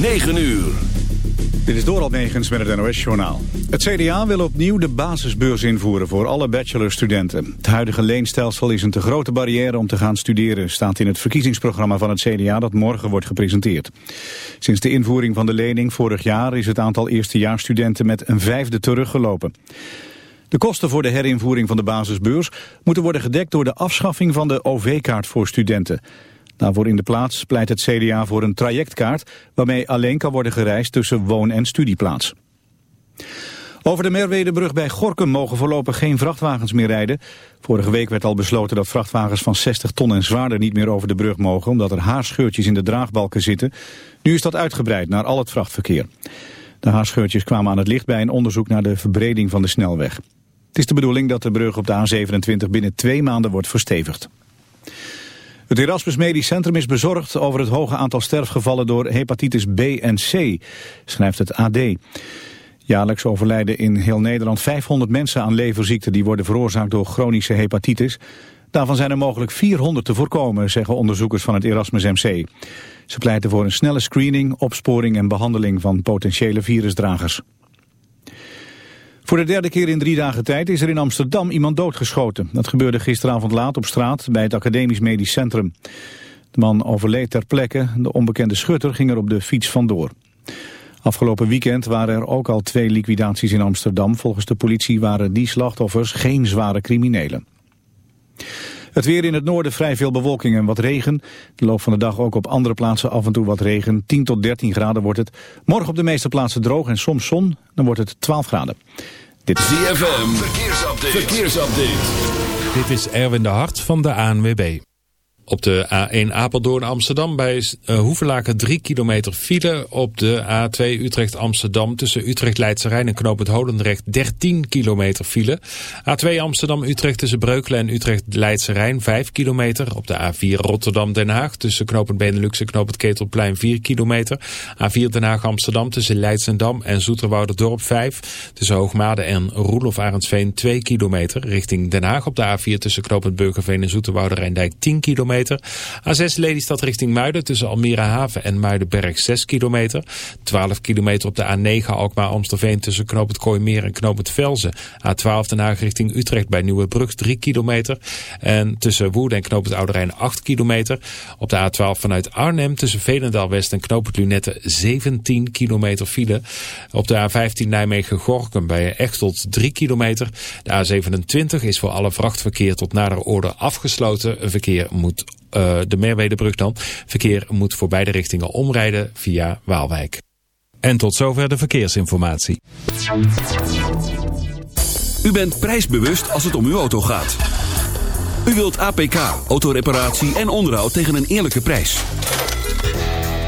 9 uur. Dit is Doral Negens met het NOS-journaal. Het CDA wil opnieuw de basisbeurs invoeren voor alle bachelorstudenten. Het huidige leenstelsel is een te grote barrière om te gaan studeren... staat in het verkiezingsprogramma van het CDA dat morgen wordt gepresenteerd. Sinds de invoering van de lening vorig jaar... is het aantal eerstejaarsstudenten met een vijfde teruggelopen. De kosten voor de herinvoering van de basisbeurs... moeten worden gedekt door de afschaffing van de OV-kaart voor studenten... Daarvoor in de plaats pleit het CDA voor een trajectkaart... waarmee alleen kan worden gereisd tussen woon- en studieplaats. Over de Merwedebrug bij Gorkum mogen voorlopig geen vrachtwagens meer rijden. Vorige week werd al besloten dat vrachtwagens van 60 ton en zwaarder niet meer over de brug mogen... omdat er haarscheurtjes in de draagbalken zitten. Nu is dat uitgebreid naar al het vrachtverkeer. De haarscheurtjes kwamen aan het licht bij een onderzoek naar de verbreding van de snelweg. Het is de bedoeling dat de brug op de A27 binnen twee maanden wordt verstevigd. Het Erasmus Medisch Centrum is bezorgd over het hoge aantal sterfgevallen door hepatitis B en C, schrijft het AD. Jaarlijks overlijden in heel Nederland 500 mensen aan leverziekten die worden veroorzaakt door chronische hepatitis. Daarvan zijn er mogelijk 400 te voorkomen, zeggen onderzoekers van het Erasmus MC. Ze pleiten voor een snelle screening, opsporing en behandeling van potentiële virusdragers. Voor de derde keer in drie dagen tijd is er in Amsterdam iemand doodgeschoten. Dat gebeurde gisteravond laat op straat bij het Academisch Medisch Centrum. De man overleed ter plekke. De onbekende schutter ging er op de fiets vandoor. Afgelopen weekend waren er ook al twee liquidaties in Amsterdam. Volgens de politie waren die slachtoffers geen zware criminelen. Het weer in het noorden vrij veel bewolking en wat regen. De loop van de dag ook op andere plaatsen af en toe wat regen. 10 tot 13 graden wordt het. Morgen op de meeste plaatsen droog en soms zon. Dan wordt het 12 graden. Dit is ZFM. Verkeersupdate. Verkeersupdate. Dit is Erwin de Hart van de ANWB. Op de A1 Apeldoorn Amsterdam bij uh, Hoevelaken 3 kilometer file. Op de A2 Utrecht Amsterdam tussen Utrecht Leidse Rijn en Knoop Holendrecht 13 kilometer file. A2 Amsterdam Utrecht tussen Breukelen en Utrecht Leidse Rijn 5 kilometer. Op de A4 Rotterdam Den Haag tussen Knoop het Benelux en Knoop het Ketelplein 4 kilometer. A4 Den Haag Amsterdam tussen Leidsendam en Dorp 5. Tussen Hoogmade en Roelof Arendsveen 2 kilometer. Richting Den Haag op de A4 tussen Knoop Burgerveen en Zoeterwoude Rijndijk 10 kilometer. A6 Lelystad richting Muiden tussen Almere Haven en Muidenberg 6 kilometer. 12 kilometer op de A9 Alkmaar-Amstelveen tussen Knoop het Kooimeer en Knoop het Velzen. A12 Den Haag richting Utrecht bij Nieuwebrug 3 kilometer. En tussen Woerden en Knoop het Oude 8 kilometer. Op de A12 vanuit Arnhem tussen Veenendaal West en Knoop het Lunette 17 kilometer file. Op de A15 Nijmegen-Gorkum bij Echtelt 3 kilometer. De A27 is voor alle vrachtverkeer tot nader orde afgesloten. Verkeer moet uh, de Merwedebrug dan. Verkeer moet voor beide richtingen omrijden via Waalwijk. En tot zover de verkeersinformatie. U bent prijsbewust als het om uw auto gaat. U wilt APK, autoreparatie en onderhoud tegen een eerlijke prijs.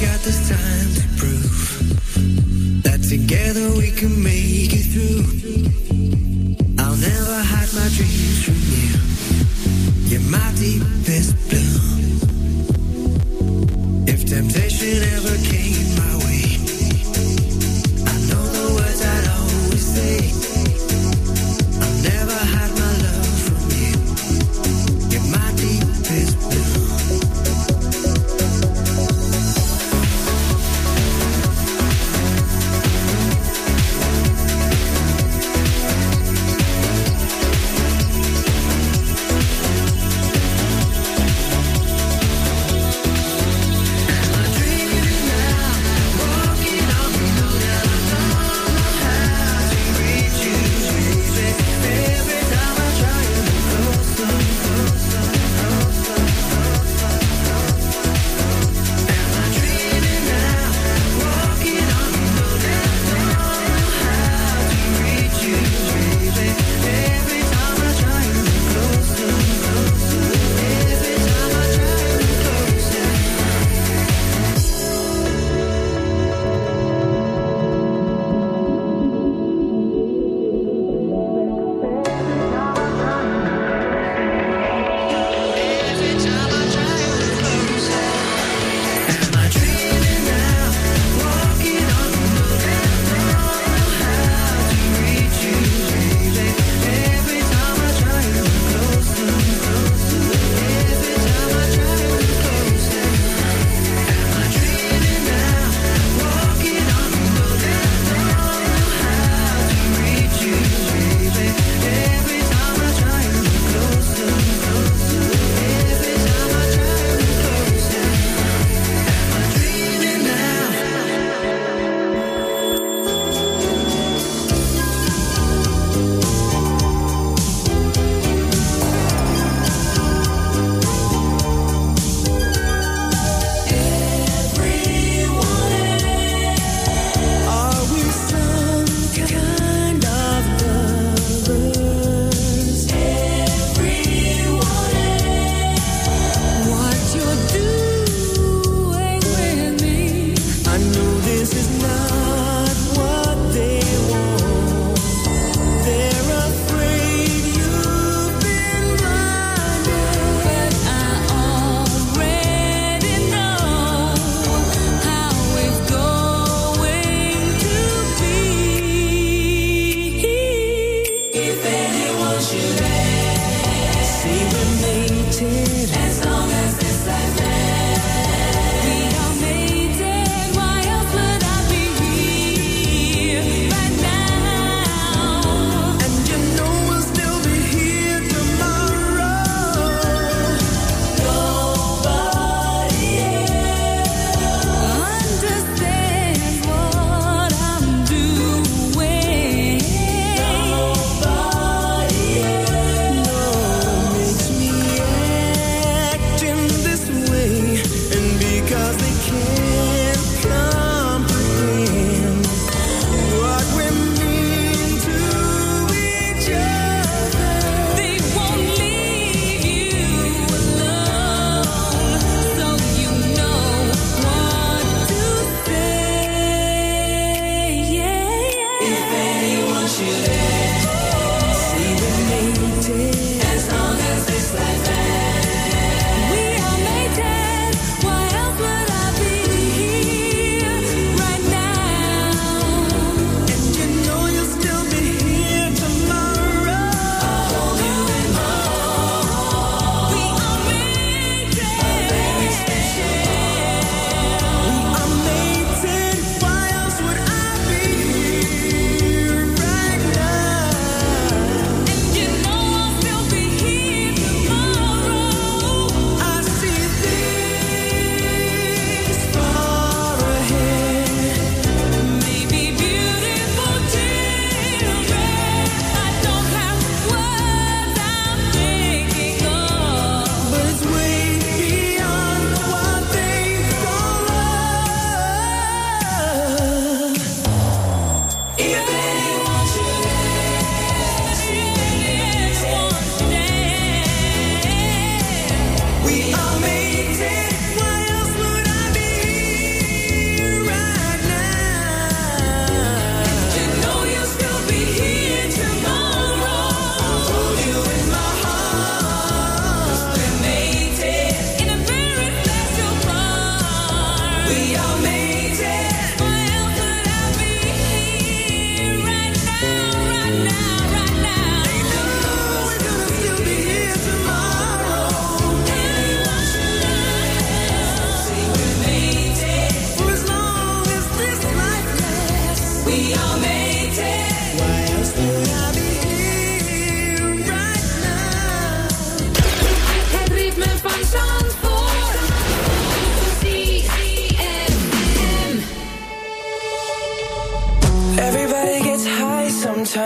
got this time to prove that together we can make it through.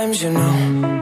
times, you know.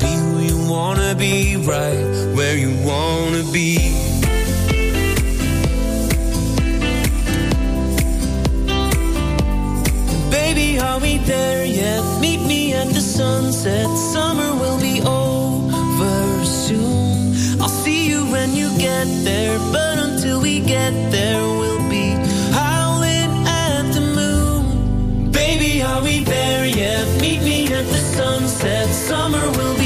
Be who you wanna be, right where you wanna be. Baby, are we there yet? Meet me at the sunset. Summer will be over soon. I'll see you when you get there, but until we get there, we'll be howling at the moon. Baby, are we yet? Meet me at the sunset. Summer will be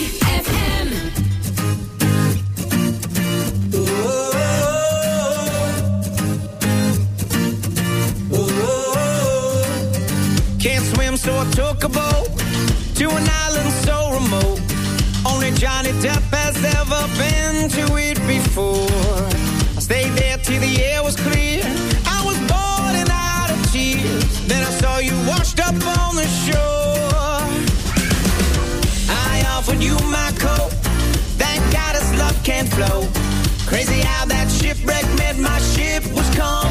up on the shore. I offered you my coat. Thank God his love can't flow. Crazy how that shipwreck meant my ship was coming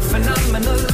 phenomenal.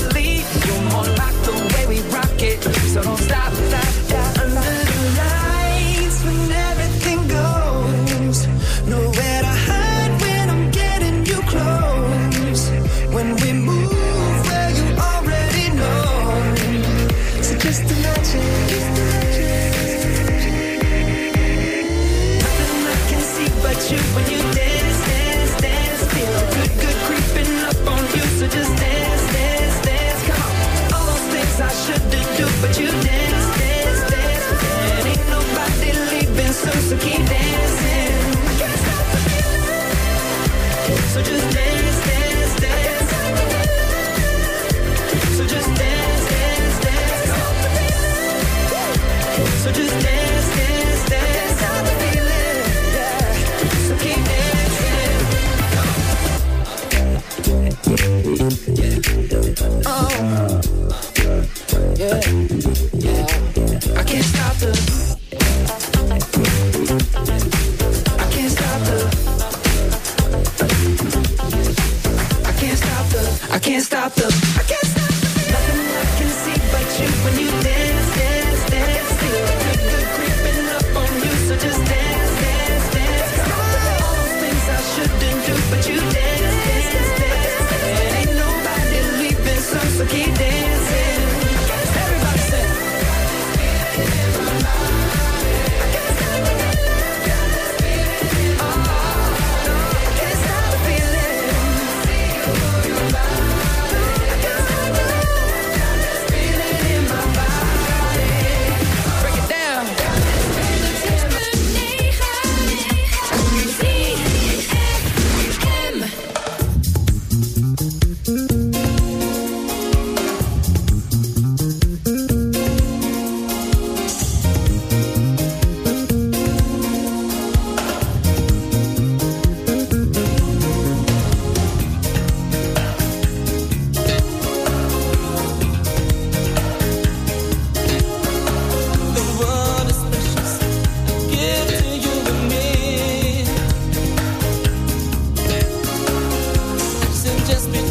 just been